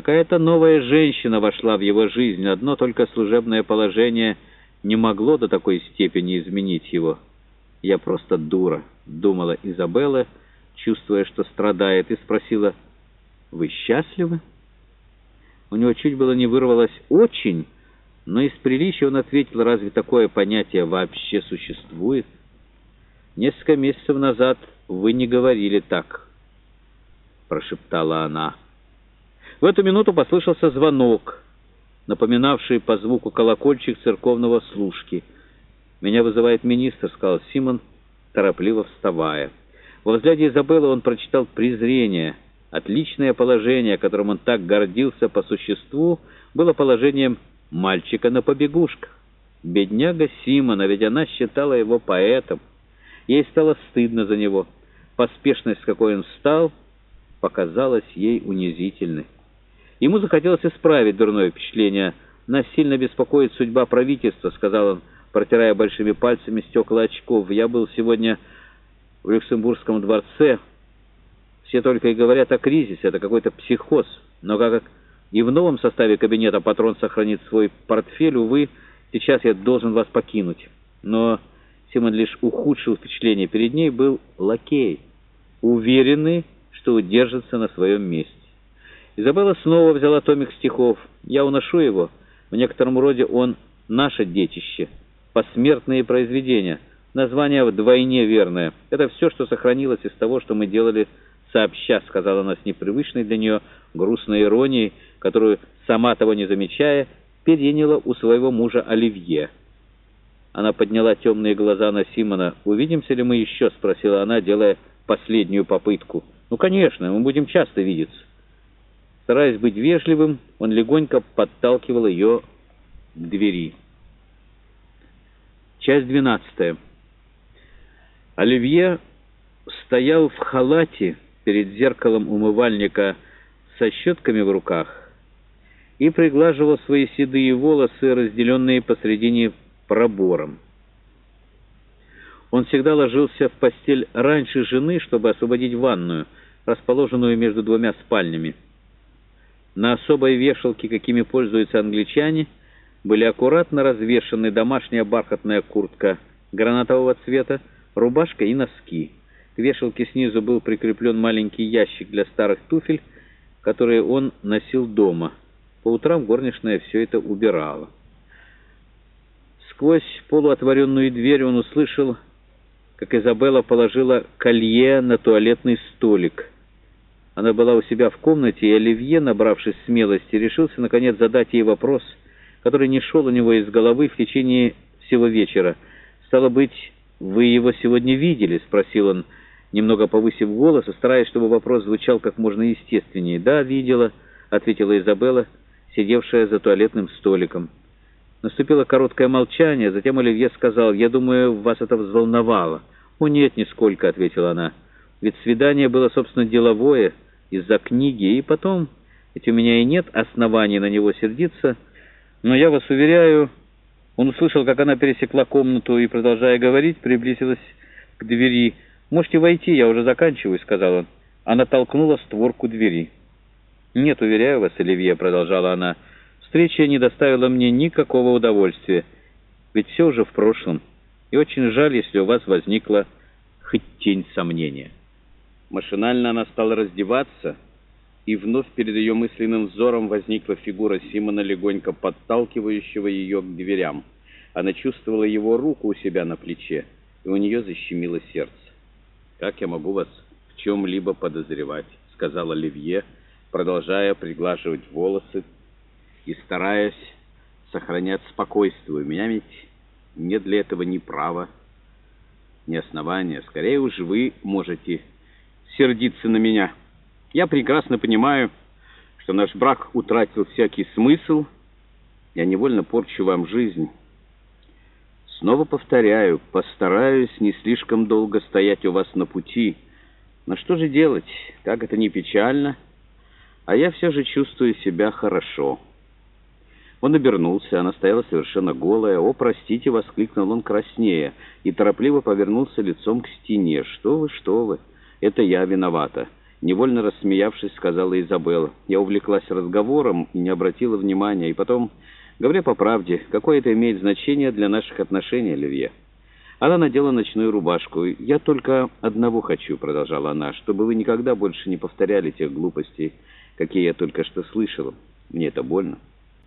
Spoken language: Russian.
Какая-то новая женщина вошла в его жизнь. Одно только служебное положение не могло до такой степени изменить его. «Я просто дура», — думала Изабелла, чувствуя, что страдает, и спросила, «Вы счастливы?» У него чуть было не вырвалось «очень», но из приличия он ответил, «Разве такое понятие вообще существует?» «Несколько месяцев назад вы не говорили так», — прошептала она. В эту минуту послышался звонок, напоминавший по звуку колокольчик церковного служки. «Меня вызывает министр», — сказал Симон, торопливо вставая. Во взгляде Изабеллы он прочитал презрение. Отличное положение, которым он так гордился по существу, было положением мальчика на побегушках. Бедняга Симона, ведь она считала его поэтом. Ей стало стыдно за него. Поспешность, с какой он встал, показалась ей унизительной. Ему захотелось исправить дурное впечатление. «Нас сильно беспокоит судьба правительства», — сказал он, протирая большими пальцами стекла очков. «Я был сегодня в Люксембургском дворце. Все только и говорят о кризисе, это какой-то психоз. Но как и в новом составе кабинета патрон сохранит свой портфель, увы, сейчас я должен вас покинуть». Но Симон лишь ухудшил впечатление. Перед ней был лакей, уверенный, что удержится на своем месте. Изабелла снова взяла томик стихов. Я уношу его. В некотором роде он наше детище. Посмертные произведения. Название вдвойне верное. Это все, что сохранилось из того, что мы делали сообща, сказала она с непривычной для нее грустной иронией, которую, сама того не замечая, переняла у своего мужа Оливье. Она подняла темные глаза на Симона. «Увидимся ли мы еще?» — спросила она, делая последнюю попытку. «Ну, конечно, мы будем часто видеться». Стараясь быть вежливым, он легонько подталкивал ее к двери. Часть двенадцатая. Оливье стоял в халате перед зеркалом умывальника со щетками в руках и приглаживал свои седые волосы, разделенные посредине пробором. Он всегда ложился в постель раньше жены, чтобы освободить ванную, расположенную между двумя спальнями. На особой вешалке, какими пользуются англичане, были аккуратно развешаны домашняя бархатная куртка гранатового цвета, рубашка и носки. К вешалке снизу был прикреплен маленький ящик для старых туфель, которые он носил дома. По утрам горничная все это убирала. Сквозь полуотворенную дверь он услышал, как Изабелла положила колье на туалетный столик — она была у себя в комнате, и Оливье, набравшись смелости, решился, наконец, задать ей вопрос, который не шел у него из головы в течение всего вечера. «Стало быть, вы его сегодня видели?» — спросил он, немного повысив голос, стараясь, чтобы вопрос звучал как можно естественнее. «Да, видела», — ответила Изабелла, сидевшая за туалетным столиком. Наступило короткое молчание, затем Оливье сказал, «Я думаю, вас это взволновало». «О, нет, нисколько», — ответила она. Ведь свидание было, собственно, деловое, из-за книги, и потом, ведь у меня и нет оснований на него сердиться, но я вас уверяю, он услышал, как она пересекла комнату и, продолжая говорить, приблизилась к двери. «Можете войти, я уже заканчиваю», — сказал он. Она толкнула створку двери. «Нет, уверяю вас, Оливье», — продолжала она, — «встреча не доставила мне никакого удовольствия, ведь все уже в прошлом, и очень жаль, если у вас возникла хоть тень сомнения». Машинально она стала раздеваться, и вновь перед ее мысленным взором возникла фигура Симона, легонько подталкивающего ее к дверям. Она чувствовала его руку у себя на плече, и у нее защемило сердце. «Как я могу вас в чем-либо подозревать?» — сказал Оливье, продолжая приглаживать волосы и стараясь сохранять спокойствие. «У меня ведь нет для этого ни права, ни основания. Скорее уж вы можете сердиться на меня. Я прекрасно понимаю, что наш брак утратил всякий смысл. Я невольно порчу вам жизнь. Снова повторяю, постараюсь не слишком долго стоять у вас на пути. Но что же делать? Как это не печально? А я все же чувствую себя хорошо. Он обернулся, она стояла совершенно голая. «О, простите!» — воскликнул он краснее и торопливо повернулся лицом к стене. «Что вы, что вы!» Это я виновата. Невольно рассмеявшись, сказала Изабелла. Я увлеклась разговором и не обратила внимания. И потом, говоря по правде, какое это имеет значение для наших отношений, Оливье? Она надела ночную рубашку. «Я только одного хочу», — продолжала она, — «чтобы вы никогда больше не повторяли тех глупостей, какие я только что слышала. Мне это больно».